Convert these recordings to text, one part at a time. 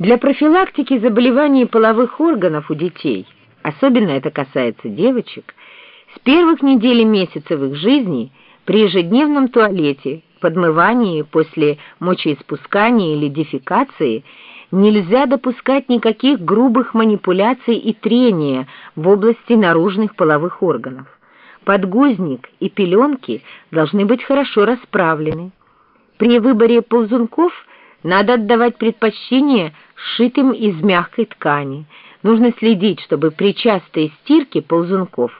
Для профилактики заболеваний половых органов у детей, особенно это касается девочек, с первых недель и месяцев их жизни при ежедневном туалете, подмывании после мочеиспускания или дефекации нельзя допускать никаких грубых манипуляций и трения в области наружных половых органов. Подгузник и пеленки должны быть хорошо расправлены. При выборе ползунков надо отдавать предпочтение сшитым из мягкой ткани. Нужно следить, чтобы при частой стирке ползунков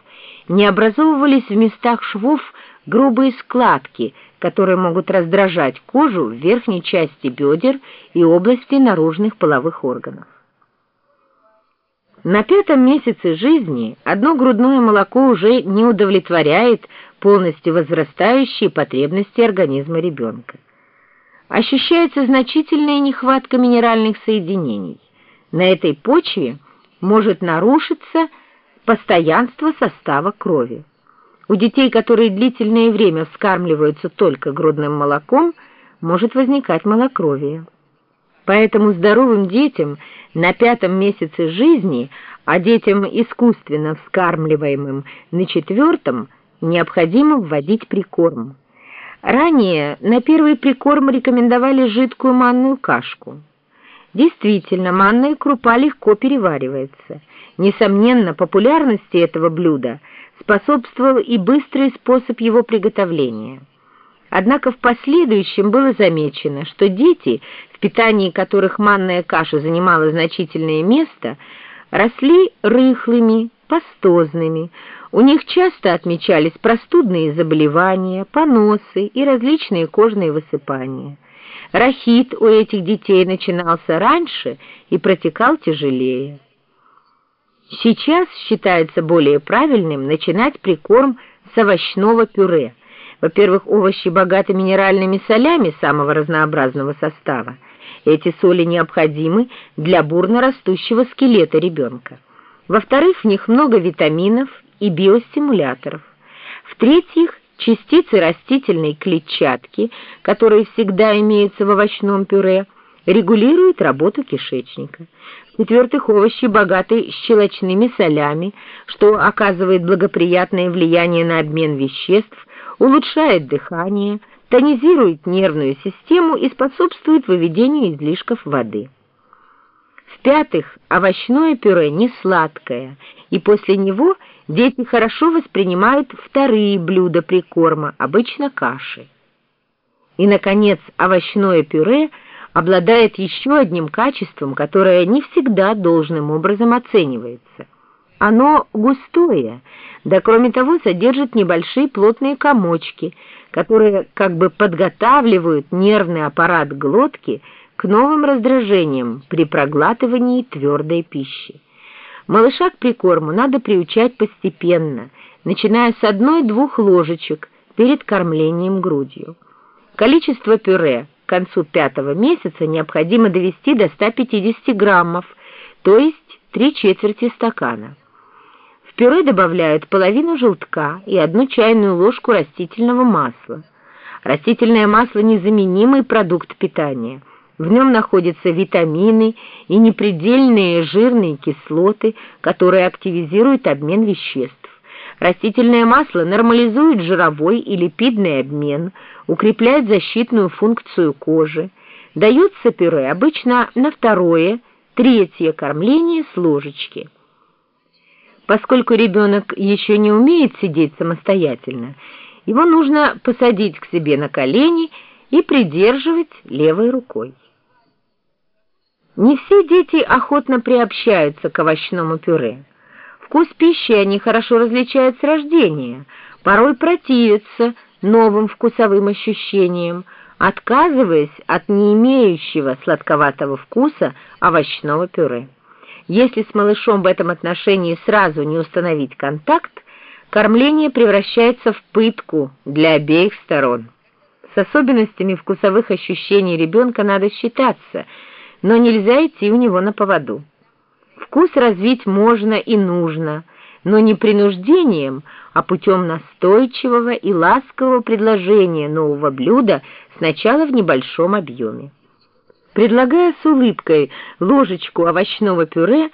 не образовывались в местах швов грубые складки, которые могут раздражать кожу в верхней части бедер и области наружных половых органов. На пятом месяце жизни одно грудное молоко уже не удовлетворяет полностью возрастающие потребности организма ребенка ощущается значительная нехватка минеральных соединений. На этой почве может нарушиться постоянство состава крови. У детей, которые длительное время вскармливаются только грудным молоком, может возникать малокровие. Поэтому здоровым детям на пятом месяце жизни, а детям искусственно вскармливаемым на четвертом, необходимо вводить прикорм. Ранее на первый прикорм рекомендовали жидкую манную кашку. Действительно, манная крупа легко переваривается. Несомненно, популярности этого блюда способствовал и быстрый способ его приготовления. Однако в последующем было замечено, что дети, в питании которых манная каша занимала значительное место, росли рыхлыми, пастозными, у них часто отмечались простудные заболевания, поносы и различные кожные высыпания. Рахит у этих детей начинался раньше и протекал тяжелее. Сейчас считается более правильным начинать прикорм с овощного пюре. Во-первых, овощи богаты минеральными солями самого разнообразного состава. Эти соли необходимы для бурно растущего скелета ребенка. Во-вторых, в них много витаминов и биостимуляторов. В-третьих, частицы растительной клетчатки, которые всегда имеются в овощном пюре, регулируют работу кишечника. В-четвертых, овощи богаты щелочными солями, что оказывает благоприятное влияние на обмен веществ, улучшает дыхание, тонизирует нервную систему и способствует выведению излишков воды. В-пятых, овощное пюре не сладкое, и после него дети хорошо воспринимают вторые блюда прикорма, обычно каши. И, наконец, овощное пюре обладает еще одним качеством, которое не всегда должным образом оценивается. Оно густое, да кроме того содержит небольшие плотные комочки, которые как бы подготавливают нервный аппарат глотки к новым раздражениям при проглатывании твердой пищи. Малыша к прикорму надо приучать постепенно, начиная с одной-двух ложечек перед кормлением грудью. Количество пюре к концу пятого месяца необходимо довести до 150 граммов, то есть три четверти стакана. В пюре добавляют половину желтка и одну чайную ложку растительного масла. Растительное масло – незаменимый продукт питания – в нем находятся витамины и непредельные жирные кислоты, которые активизируют обмен веществ. Растительное масло нормализует жировой и липидный обмен, укрепляет защитную функцию кожи. Дается пюре обычно на второе, третье кормление с ложечки. Поскольку ребенок еще не умеет сидеть самостоятельно, его нужно посадить к себе на колени и придерживать левой рукой. Не все дети охотно приобщаются к овощному пюре. Вкус пищи они хорошо различают с рождения, порой противятся новым вкусовым ощущениям, отказываясь от не имеющего сладковатого вкуса овощного пюре. Если с малышом в этом отношении сразу не установить контакт, кормление превращается в пытку для обеих сторон. С особенностями вкусовых ощущений ребенка надо считаться – но нельзя идти у него на поводу. Вкус развить можно и нужно, но не принуждением, а путем настойчивого и ласкового предложения нового блюда сначала в небольшом объеме. Предлагая с улыбкой ложечку овощного пюре,